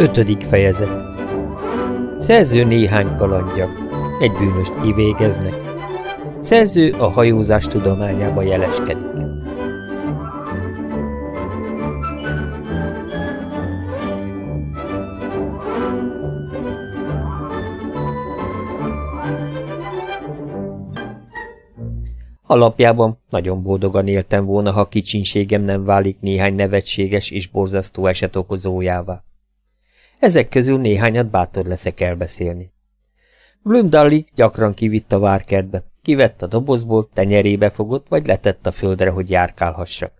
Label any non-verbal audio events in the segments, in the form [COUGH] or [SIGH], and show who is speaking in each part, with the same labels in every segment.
Speaker 1: Ötödik fejezet Szerző néhány kalandja. Egy bűnöst kivégeznek. Szerző a hajózás tudományába jeleskedik. Alapjában nagyon boldogan éltem volna, ha kicsinségem nem válik néhány nevetséges és borzasztó eset okozójává. Ezek közül néhányat bátor leszek elbeszélni. Blumdalli gyakran kivitt a várkertbe, kivett a dobozból, tenyerébe fogott, vagy letett a földre, hogy járkálhassak.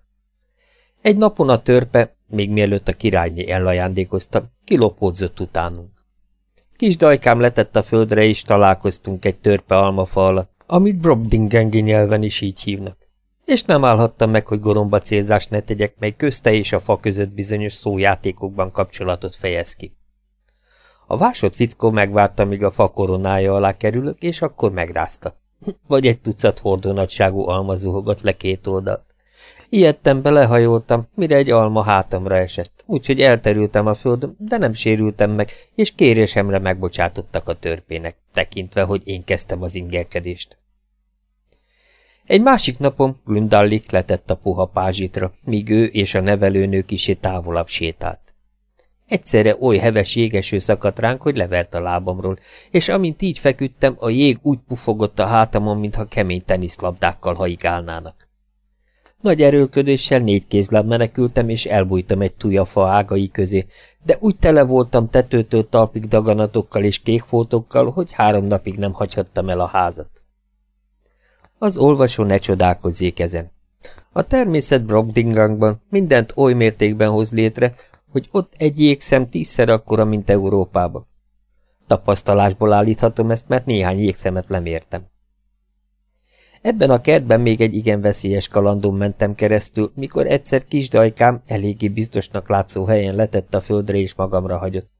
Speaker 1: Egy napon a törpe, még mielőtt a királyné elajándékozta, kilopódzott utánunk. Kis dajkám letett a földre, és találkoztunk egy törpe almafa alatt, amit Brobdingengi nyelven is így hívnak. És nem állhattam meg, hogy goromba célzást ne tegyek, mely közte és a fa között bizonyos szójátékokban kapcsolatot fejez ki. A vásott fickó megvárta, míg a fa koronája alá kerülök, és akkor megrázta. Vagy egy tucat hordónagyságú alma zuhogott le két oldalt. Ijedtem, belehajoltam, mire egy alma hátamra esett, úgyhogy elterültem a földön, de nem sérültem meg, és kérésemre megbocsátottak a törpének, tekintve, hogy én kezdtem az ingerkedést. Egy másik napon Glundallik letett a puha pázsitra, míg ő és a nevelőnő kisé távolabb sétált. Egyszerre oly heves jégeső szakadt ránk, hogy levert a lábamról, és amint így feküdtem, a jég úgy pufogott a hátamon, mintha kemény teniszlabdákkal haigálnának. Nagy erőlködéssel négy kézláb menekültem, és elbújtam egy fa ágai közé, de úgy tele voltam tetőtől talpig daganatokkal és kékfótokkal, hogy három napig nem hagyhattam el a házat. Az olvasó ne csodálkozzék ezen. A természet Brobdingangban mindent oly mértékben hoz létre, hogy ott egy jégszem tízszer akkora, mint Európában. Tapasztalásból állíthatom ezt, mert néhány jégszemet lemértem. Ebben a kertben még egy igen veszélyes kalandon mentem keresztül, mikor egyszer kis dajkám eléggé biztosnak látszó helyen letett a földre és magamra hagyott.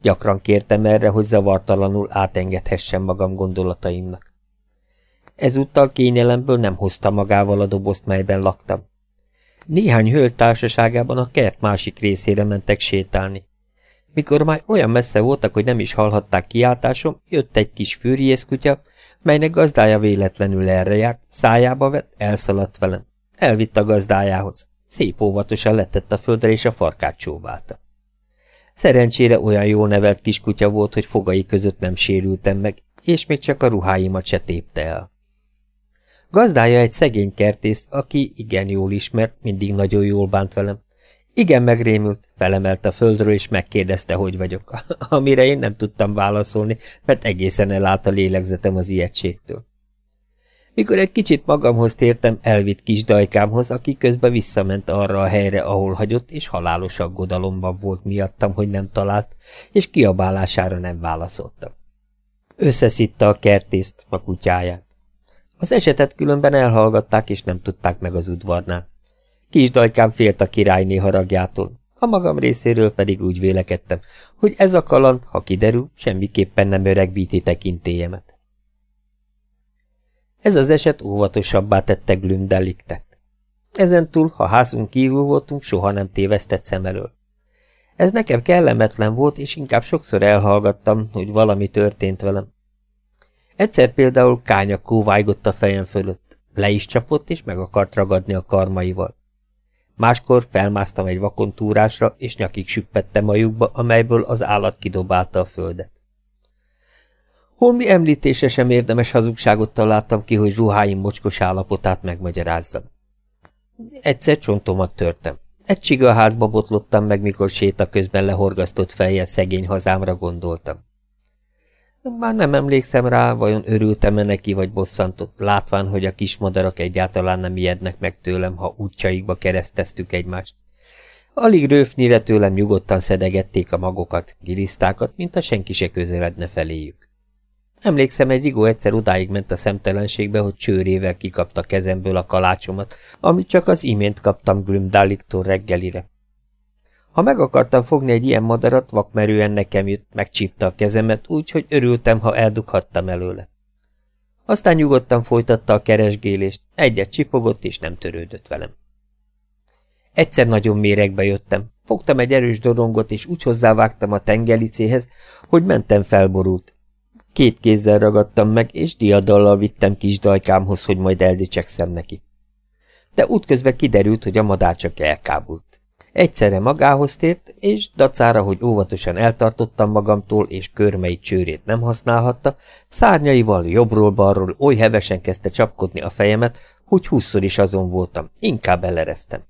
Speaker 1: Gyakran kértem erre, hogy zavartalanul átengedhessem magam gondolataimnak. Ezúttal kényelemből nem hozta magával a dobozt, melyben laktam. Néhány hölgy társaságában a kert másik részére mentek sétálni. Mikor már olyan messze voltak, hogy nem is hallhatták kiáltásom, jött egy kis fűriészkutya, melynek gazdája véletlenül erre járt, szájába vett, elszaladt velem. Elvitt a gazdájához. Szép óvatosan letett a földre, és a farkát csóválta. Szerencsére olyan jó nevelt kiskutya volt, hogy fogai között nem sérültem meg, és még csak a ruháimat se tépte el. Gazdája egy szegény kertész, aki igen jól ismert, mindig nagyon jól bánt velem. Igen megrémült, felemelt a földről, és megkérdezte, hogy vagyok, [LAUGHS] amire én nem tudtam válaszolni, mert egészen elállt a lélegzetem az ijegységtől. Mikor egy kicsit magamhoz tértem, elvitt kis dajkámhoz, aki közben visszament arra a helyre, ahol hagyott, és halálos aggodalomban volt miattam, hogy nem talált, és kiabálására nem válaszoltam. Összeszitta a kertészt, a kutyáját. Az esetet különben elhallgatták, és nem tudták meg az udvarnál. Kis dajkám félt a királyné haragjától, a magam részéről pedig úgy vélekedtem, hogy ez a kaland, ha kiderül, semmiképpen nem öregbíti tekintélyemet. Ez az eset óvatosabbá tette Glümdeliktet. Ezentúl, ha házunk kívül voltunk, soha nem tévesztett szem elől. Ez nekem kellemetlen volt, és inkább sokszor elhallgattam, hogy valami történt velem, Egyszer például kánya kóvájgott a fejem fölött, le is csapott, és meg akart ragadni a karmaival. Máskor felmásztam egy vakontúrásra, és nyakig süppettem a lyukba, amelyből az állat kidobálta a földet. Holmi említése sem érdemes hazugságot találtam ki, hogy ruháim mocskos állapotát megmagyarázzam. Egyszer csontomat törtem. Egy csigaházba botlottam meg, mikor séta közben lehorgasztott fejjel szegény hazámra gondoltam. Már nem emlékszem rá, vajon örültem-e neki, vagy bosszantott, látván, hogy a kis madarak egyáltalán nem ijednek meg tőlem, ha útjaikba kereszteztük egymást. Alig rőfnyire tőlem nyugodtan szedegették a magokat, gilisztákat, mint a senki se közeledne feléjük. Emlékszem, egy rigó egyszer odáig ment a szemtelenségbe, hogy csőrével kikapta kezemből a kalácsomat, amit csak az imént kaptam Grimdaliktól reggelire. Ha meg akartam fogni egy ilyen madarat, vakmerően nekem jött, megcsípte a kezemet úgy, hogy örültem, ha eldughattam előle. Aztán nyugodtan folytatta a keresgélést, egyet csipogott és nem törődött velem. Egyszer nagyon méregbe jöttem. Fogtam egy erős dorongot, és úgy hozzávágtam a tengelicéhez, hogy mentem felborult. Két kézzel ragadtam meg, és diadallal vittem kis dajkámhoz, hogy majd eldicsekszem neki. De útközben kiderült, hogy a madár csak elkábult. Egyszerre magához tért, és dacára, hogy óvatosan eltartottam magamtól, és körmei csőrét nem használhatta, szárnyaival jobbról-balról oly hevesen kezdte csapkodni a fejemet, hogy húszszor is azon voltam, inkább elereztem.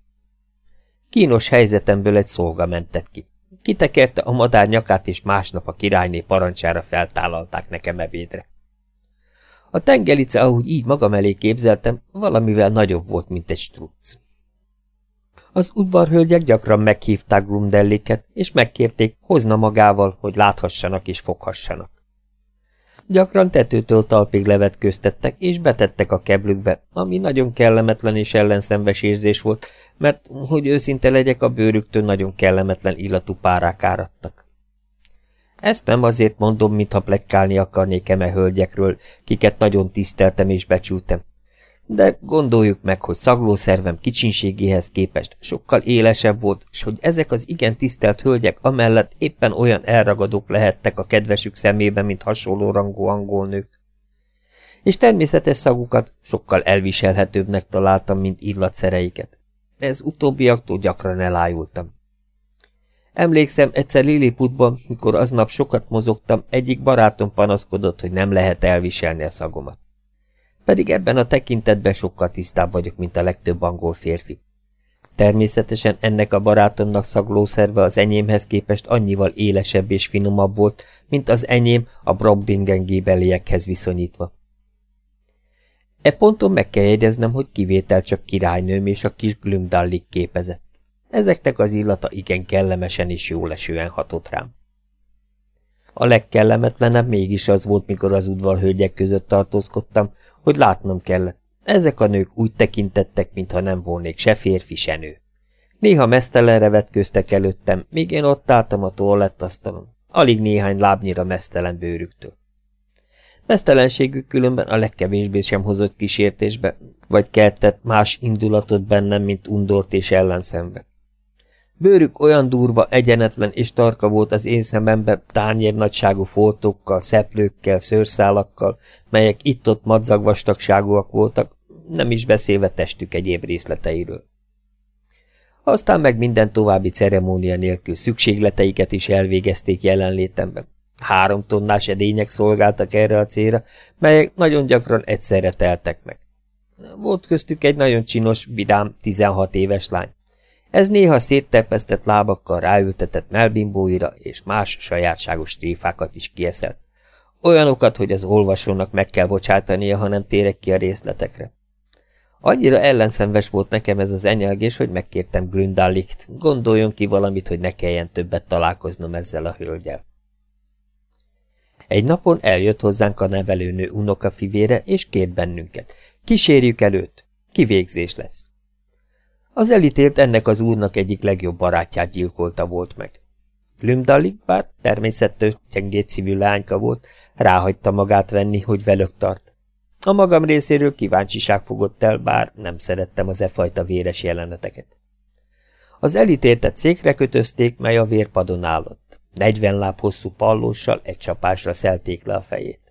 Speaker 1: Kínos helyzetemből egy szolga mentett ki. Kitekerte a madár nyakát, és másnap a királyné parancsára feltállalták nekem ebédre. A tengelice, ahogy így magam elé képzeltem, valamivel nagyobb volt, mint egy struc. Az udvarhölgyek gyakran meghívták Grundelliket, és megkérték, hozna magával, hogy láthassanak és foghassanak. Gyakran tetőtől talpig levetkőztettek, és betettek a keblükbe, ami nagyon kellemetlen és ellenszenves érzés volt, mert, hogy őszinte legyek, a bőrüktől nagyon kellemetlen illatú párák áradtak. Ezt nem azért mondom, mintha plekkálni akarnék eme hölgyekről, kiket nagyon tiszteltem és becsültem, de gondoljuk meg, hogy szaglószervem kicsinségéhez képest sokkal élesebb volt, és hogy ezek az igen tisztelt hölgyek amellett éppen olyan elragadók lehettek a kedvesük szemében, mint hasonló rangú angol nők. És természetes szagukat sokkal elviselhetőbbnek találtam, mint illatszereiket. Ez utóbbiaktól gyakran elájultam. Emlékszem, egyszer Lilliputban, mikor aznap sokat mozogtam, egyik barátom panaszkodott, hogy nem lehet elviselni a szagomat. Pedig ebben a tekintetben sokkal tisztább vagyok, mint a legtöbb angol férfi. Természetesen ennek a barátomnak szaglószerve az enyémhez képest annyival élesebb és finomabb volt, mint az enyém a Brobdingen gébeliekhez viszonyítva. E ponton meg kell jegyeznem, hogy kivétel csak királynőm és a kis Glümdallik képezett. Ezeknek az illata igen kellemesen és jólesően hatott rám. A legkellemetlenebb mégis az volt, mikor az udvarhölgyek között tartózkodtam, hogy látnom kellett. Ezek a nők úgy tekintettek, mintha nem volnék se férfi, se nő. Néha mesztelenre vetköztek előttem, míg én ott álltam a toalettasztalon, alig néhány lábnyira mesztelen bőrüktől. Mesztelenségük különben a legkevésbé sem hozott kísértésbe, vagy keltett más indulatot bennem, mint undort és ellenszenvet. Bőrük olyan durva, egyenetlen és tarka volt az én szemembe tányér nagyságú foltokkal, szeplőkkel, szőrszálakkal, melyek itt-ott madzagvastagságúak voltak, nem is beszélve testük egyéb részleteiről. Aztán meg minden további ceremónia nélkül szükségleteiket is elvégezték jelenlétemben. Három tonnás edények szolgáltak erre a célra, melyek nagyon gyakran egyszerre teltek meg. Volt köztük egy nagyon csinos, vidám, 16 éves lány. Ez néha széttepesztett lábakkal ráültetett melbimbóira és más sajátságos tréfákat is kieszelt. Olyanokat, hogy az olvasónak meg kell bocsátania, ha nem térek ki a részletekre. Annyira ellenszenves volt nekem ez az enyelgés, hogy megkértem Gründalikt, gondoljon ki valamit, hogy ne kelljen többet találkoznom ezzel a hölgyel. Egy napon eljött hozzánk a nevelőnő unokafivére, és kért bennünket. Kísérjük előtt, kivégzés lesz. Az elítélt ennek az úrnak egyik legjobb barátját gyilkolta volt meg. Lümdallik, bár természettől gyengét szívű lányka volt, ráhagyta magát venni, hogy velök tart. A magam részéről kíváncsiság fogott el, bár nem szerettem az e fajta véres jeleneteket. Az elítéltet székre kötözték, mely a vérpadon állott. Negyven láb hosszú pallóssal egy csapásra szelték le a fejét.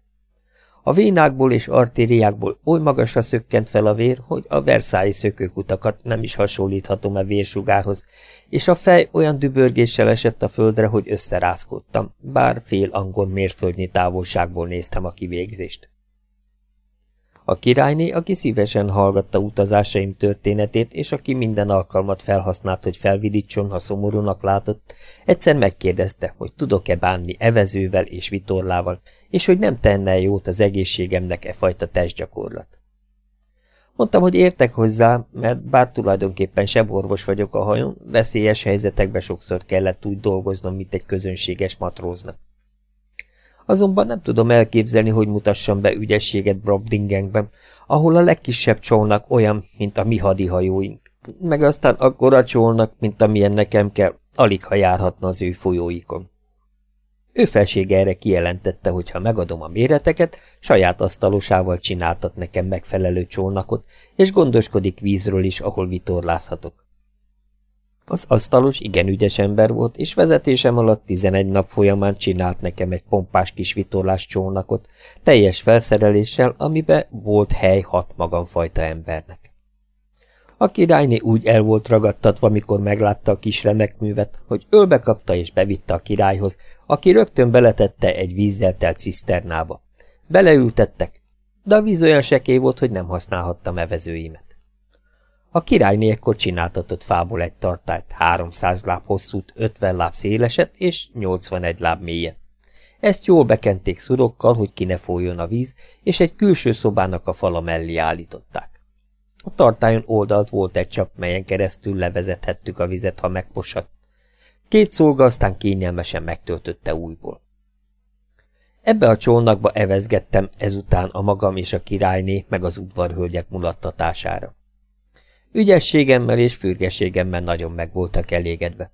Speaker 1: A vénákból és artériákból oly magasra szökkent fel a vér, hogy a Versailles szökőkutakat nem is hasonlíthatom a vérsugárhoz, és a fej olyan dübörgéssel esett a földre, hogy összerázkodtam, bár fél angol mérföldnyi távolságból néztem a kivégzést. A királyné, aki szívesen hallgatta utazásaim történetét, és aki minden alkalmat felhasznált, hogy felvidítson, ha szomorúnak látott, egyszer megkérdezte, hogy tudok-e bánni evezővel és vitorlával, és hogy nem tenne jót az egészségemnek e fajta testgyakorlat. Mondtam, hogy értek hozzá, mert bár tulajdonképpen sem orvos vagyok a hajón, veszélyes helyzetekben sokszor kellett úgy dolgoznom, mint egy közönséges matróznak. Azonban nem tudom elképzelni, hogy mutassam be ügyességet Brobdingenben, ahol a legkisebb csónak olyan, mint a mi hadihajóink, meg aztán akkora csónak, mint amilyen nekem kell, alig ha járhatna az ő folyóikon. Ő felsége erre kijelentette, hogy ha megadom a méreteket, saját asztalosával csináltat nekem megfelelő csónakot, és gondoskodik vízről is, ahol vitorlázhatok. Az asztalos igen ügyes ember volt, és vezetésem alatt 11 nap folyamán csinált nekem egy pompás kis vitorlás csónakot, teljes felszereléssel, amibe volt hely hat magamfajta embernek. A királyné úgy el volt ragadtatva, mikor meglátta a kis remekművet, hogy ölbe kapta és bevitte a királyhoz, aki rögtön beletette egy vízzel telt ciszternába. Beleültettek, de a víz olyan sekély volt, hogy nem használhattam evezőimet. A királyné ekkor csináltatott fából egy tartályt, 300 láb hosszút, 50 láb széleset és 81 láb mélyet. Ezt jól bekenték szurokkal, hogy ki ne folyjon a víz, és egy külső szobának a fala mellé állították. A tartályon oldalt volt egy csap, melyen keresztül levezethettük a vizet, ha megposadt. Két szolga aztán kényelmesen megtöltötte újból. Ebbe a csónakba evezgettem ezután a magam és a királyné meg az udvarhölgyek mulattatására. Ügyességemmel és fürgességemmel nagyon meg voltak elégedve.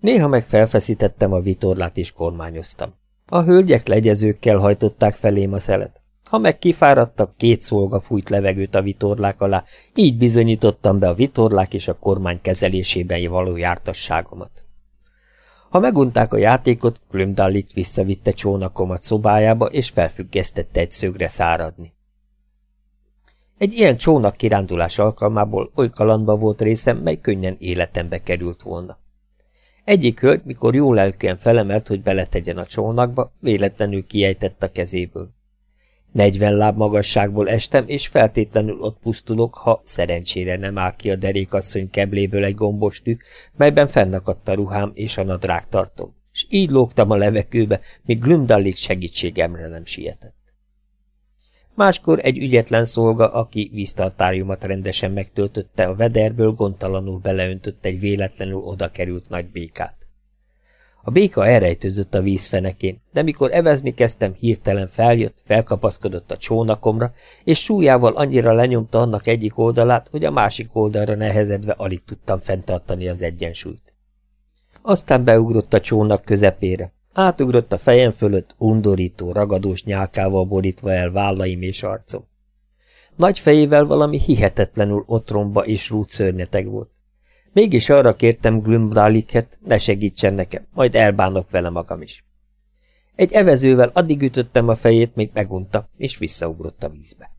Speaker 1: Néha meg felfeszítettem a vitorlát és kormányoztam. A hölgyek legyezőkkel hajtották felém a szelet. Ha meg kifáradtak, két szolga fújt levegőt a vitorlák alá, így bizonyítottam be a vitorlák és a kormány kezelésében való jártasságomat. Ha megunták a játékot, Glümdallit visszavitte csónakomat szobájába, és felfüggesztette egy szögre száradni. Egy ilyen csónak kirándulás alkalmából oly kalandba volt részem, mely könnyen életembe került volna. Egyik hölgy, mikor jól lelkűen felemelt, hogy beletegyen a csónakba, véletlenül kiejtett a kezéből. Negyven láb magasságból estem, és feltétlenül ott pusztulok, ha szerencsére nem áll ki a derékasszony kebléből egy gombostű, melyben fennakadt a ruhám és a nadrág tartom, és így lógtam a levegőbe, míg Glümdallik segítségemre nem sietett. Máskor egy ügyetlen szolga, aki víztartáriumat rendesen megtöltötte, a vederből gondtalanul beleöntött egy véletlenül oda került nagy békát. A béka elrejtőzött a vízfenekén, de mikor evezni kezdtem, hirtelen feljött, felkapaszkodott a csónakomra, és súlyával annyira lenyomta annak egyik oldalát, hogy a másik oldalra nehezedve alig tudtam fenntartani az egyensúlyt. Aztán beugrott a csónak közepére, átugrott a fejem fölött, undorító, ragadós nyálkával borítva el vállaim és arcom. Nagy fejével valami hihetetlenül otromba és rút szörnyeteg volt. Mégis arra kértem Glümdaliket, ne segítsen nekem, majd elbánok vele magam is. Egy evezővel addig ütöttem a fejét, még megunta, és visszaugrott a vízbe.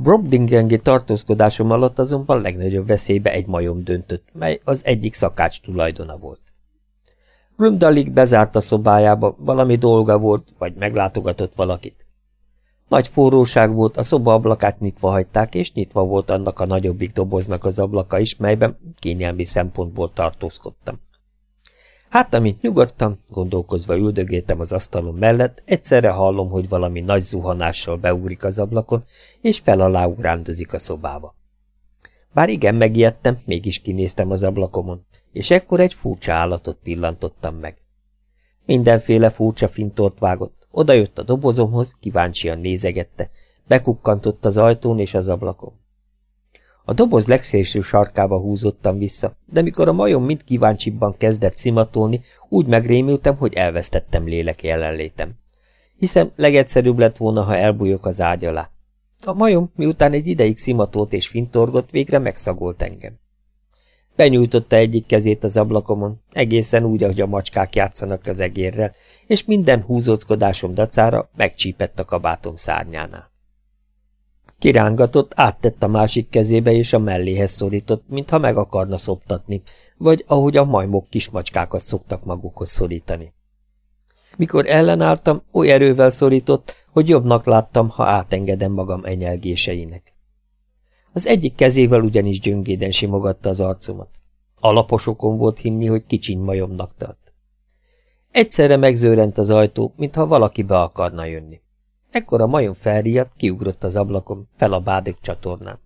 Speaker 1: Brobdingengi tartózkodásom alatt azonban legnagyobb veszélybe egy majom döntött, mely az egyik szakács tulajdona volt. Glümdalik bezárt a szobájába, valami dolga volt, vagy meglátogatott valakit. Nagy forróság volt, a szoba ablakát nyitva hagyták, és nyitva volt annak a nagyobbik doboznak az ablaka is, melyben kényelmi szempontból tartózkodtam. Hát, amint nyugodtam, gondolkozva üldögéltem az asztalon mellett, egyszerre hallom, hogy valami nagy zuhanással beugrik az ablakon, és fel alá ugrándozik a szobába. Bár igen megijedtem, mégis kinéztem az ablakomon, és ekkor egy furcsa állatot pillantottam meg. Mindenféle furcsa fintort vágott, oda jött a dobozomhoz, kíváncsian nézegette, bekukkantott az ajtón és az ablakon. A doboz legszélső sarkába húzottam vissza, de mikor a majom mind kíváncsibban kezdett szimatolni, úgy megrémültem, hogy elvesztettem lélek jelenlétem. Hiszen legegyszerűbb lett volna, ha elbújok az ágy alá. A majom, miután egy ideig szimatolt és fintorgott, végre megszagolt engem. Benyújtotta egyik kezét az ablakomon, egészen úgy, ahogy a macskák játszanak az egérrel, és minden húzóckodásom dacára megcsípett a kabátom szárnyánál. Kirángatott, áttett a másik kezébe, és a melléhez szorított, mintha meg akarna szoptatni, vagy ahogy a majmok kismacskákat szoktak magukhoz szorítani. Mikor ellenálltam, oly erővel szorított, hogy jobbnak láttam, ha átengedem magam enyelgéseinek. Az egyik kezével ugyanis gyöngéden simogatta az arcomat. Alaposokon volt hinni, hogy kicsiny majomnak tart. Egyszerre megzőrent az ajtó, mintha valaki be akarna jönni. Ekkor a majom felriadt, kiugrott az ablakon, fel a bádék csatornán.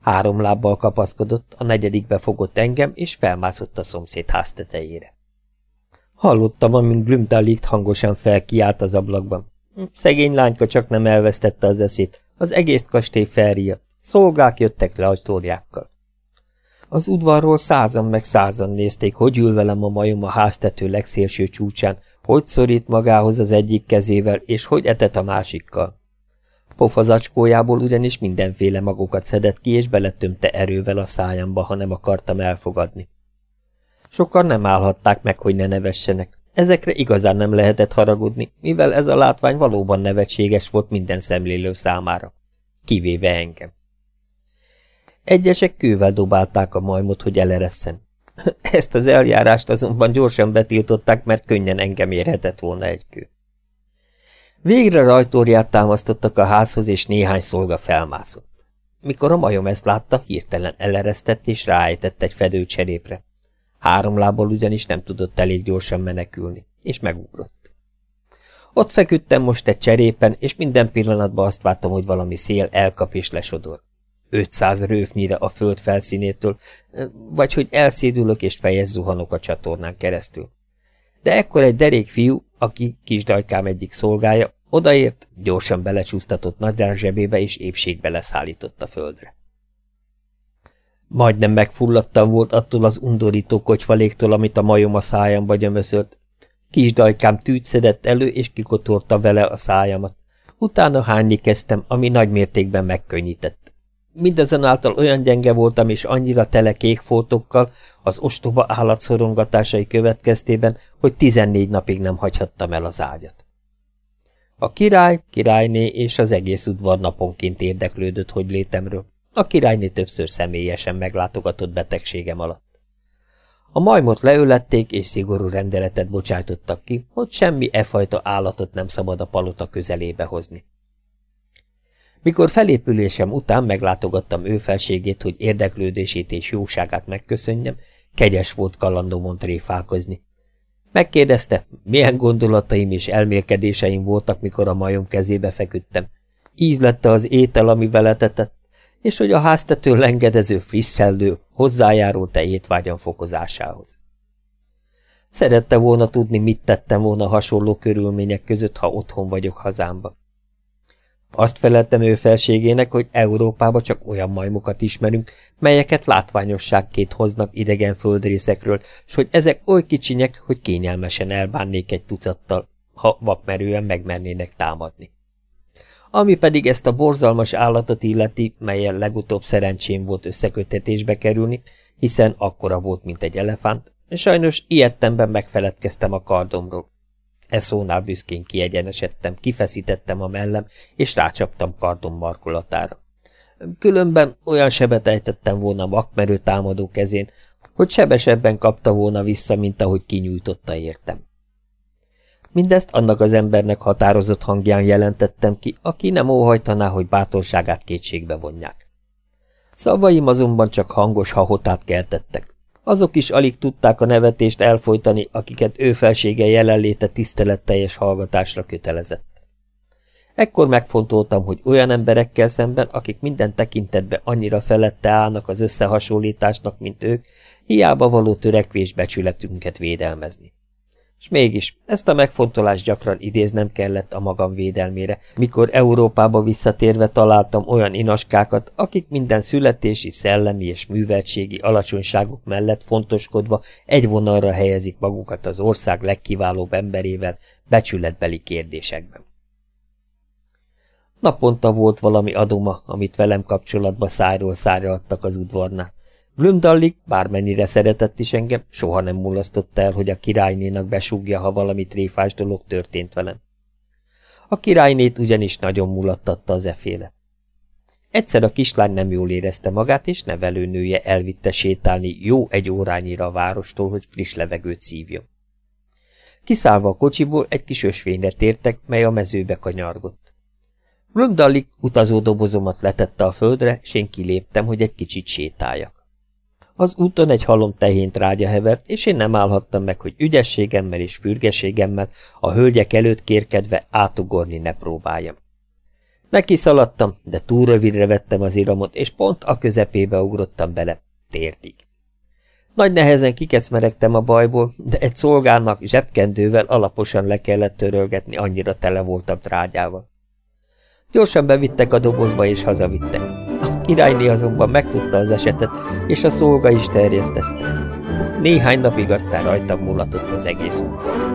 Speaker 1: Három lábbal kapaszkodott, a negyedikbe fogott engem, és felmászott a szomszéd ház tetejére. Hallottam, amint Glümdalikt hangosan felkiált az ablakban. Szegény lányka csak nem elvesztette az eszét, az egész kastély felriadt. Szolgák jöttek le ajtóriákkal. Az udvarról százan meg százan nézték, hogy ül velem a majom a háztető legszélső csúcsán, hogy szorít magához az egyik kezével, és hogy etet a másikkal. Pofazacskójából ugyanis mindenféle magokat szedett ki, és beletömte erővel a szájamba, ha nem akartam elfogadni. Sokan nem állhatták meg, hogy ne nevessenek. Ezekre igazán nem lehetett haragudni, mivel ez a látvány valóban nevetséges volt minden szemlélő számára. Kivéve engem. Egyesek kővel dobálták a majmot, hogy eleresszen. [LAUGHS] Ezt az eljárást azonban gyorsan betiltották, mert könnyen engem érhetett volna egy kő. Végre rajtóriát támasztottak a házhoz, és néhány szolga felmászott. Mikor a majom ezt látta, hirtelen eleresztett és ráejtett egy fedőcserépre. Három lábbal ugyanis nem tudott elég gyorsan menekülni, és megugrott. Ott feküdtem most egy cserépen, és minden pillanatban azt vártam, hogy valami szél elkap és lesodor. 500 rőfnyire a föld felszínétől, vagy hogy elszédülök és fejez zuhanok a csatornán keresztül. De ekkor egy derék fiú, aki kisdajkám egyik szolgája, odaért, gyorsan belecsúsztatott nagyrán zsebébe és épségbe leszállított a földre. Majdnem megfulladtam volt attól az undorító kocsvaléktól, amit a majom a szájamba gyömöszölt. Kisdajkám tűt szedett elő, és kikotorta vele a szájamat. Utána hányni kezdtem, ami nagy mértékben megkönnyített. Mindazonáltal olyan gyenge voltam és annyira tele kékfoltokkal az ostoba állatszorongatásai következtében, hogy tizennégy napig nem hagyhattam el az ágyat. A király, királyné és az egész udvar naponként érdeklődött, hogy létemről. A királyné többször személyesen meglátogatott betegségem alatt. A majmot leölették, és szigorú rendeletet bocsájtottak ki, hogy semmi e fajta állatot nem szabad a palota közelébe hozni. Mikor felépülésem után meglátogattam ő felségét, hogy érdeklődését és jóságát megköszönjem, kegyes volt kalandomon tréfálkozni. Megkérdezte, milyen gondolataim és elmélkedéseim voltak, mikor a majom kezébe feküdtem. Ízlette az étel, ami vele tetett, és hogy a háztető lengedező frissellő hozzájárult te étvágyam fokozásához. Szerette volna tudni, mit tettem volna hasonló körülmények között, ha otthon vagyok hazámba. Azt feleltem ő felségének, hogy Európába csak olyan majmokat ismerünk, melyeket látványosságként hoznak idegen földrészekről, s hogy ezek oly kicsinyek, hogy kényelmesen elbánnék egy tucattal, ha vakmerően megmernének támadni. Ami pedig ezt a borzalmas állatot illeti, melyen legutóbb szerencsém volt összekötetésbe kerülni, hiszen akkora volt, mint egy elefánt, sajnos ilyettemben megfeledkeztem a kardomról. E szónál büszkén kiegyenesedtem, kifeszítettem a mellem, és rácsaptam kardom markolatára. Különben olyan sebet ejtettem volna vakmerő támadó kezén, hogy sebesebben kapta volna vissza, mint ahogy kinyújtotta értem. Mindezt annak az embernek határozott hangján jelentettem ki, aki nem óhajtaná, hogy bátorságát kétségbe vonják. Szavaim azonban csak hangos hahotát keltettek. Azok is alig tudták a nevetést elfolytani, akiket ő felsége jelenléte tiszteletteljes hallgatásra kötelezett. Ekkor megfontoltam, hogy olyan emberekkel szemben, akik minden tekintetben annyira felette állnak az összehasonlításnak, mint ők, hiába való törekvés becsületünket védelmezni. És mégis ezt a megfontolást gyakran idéznem kellett a magam védelmére, mikor Európába visszatérve találtam olyan inaskákat, akik minden születési, szellemi és műveltségi alacsonyságok mellett fontoskodva egy vonalra helyezik magukat az ország legkiválóbb emberével becsületbeli kérdésekben. Naponta volt valami adoma, amit velem kapcsolatba szájról szájra adtak az udvarnál, Glümdallik, bármennyire szeretett is engem, soha nem mulasztotta el, hogy a királynénak besúgja, ha valami tréfás dolog történt velem. A királynét ugyanis nagyon mulattatta az eféle. Egyszer a kislány nem jól érezte magát, és nevelőnője elvitte sétálni jó egy órányira a várostól, hogy friss levegőt szívjon. Kiszállva a kocsiból egy kis ösvényre tértek, mely a mezőbe kanyargott. Glümdallik utazó dobozomat letette a földre, és én kiléptem, hogy egy kicsit sétáljak. Az úton egy halom tehént rágya hevert, és én nem állhattam meg, hogy ügyességemmel és fürgeségemmel a hölgyek előtt kérkedve átugorni ne próbáljam. Neki szaladtam, de túl rövidre vettem az iramot, és pont a közepébe ugrottam bele, térdig. Nagy nehezen kikecmeregtem a bajból, de egy szolgának zsebkendővel alaposan le kellett törölgetni, annyira tele voltam trágyával. Gyorsan bevittek a dobozba és hazavittek. Királyné azonban megtudta az esetet, és a szolga is terjesztette. Néhány napig aztán rajtam mulatott az egész útban.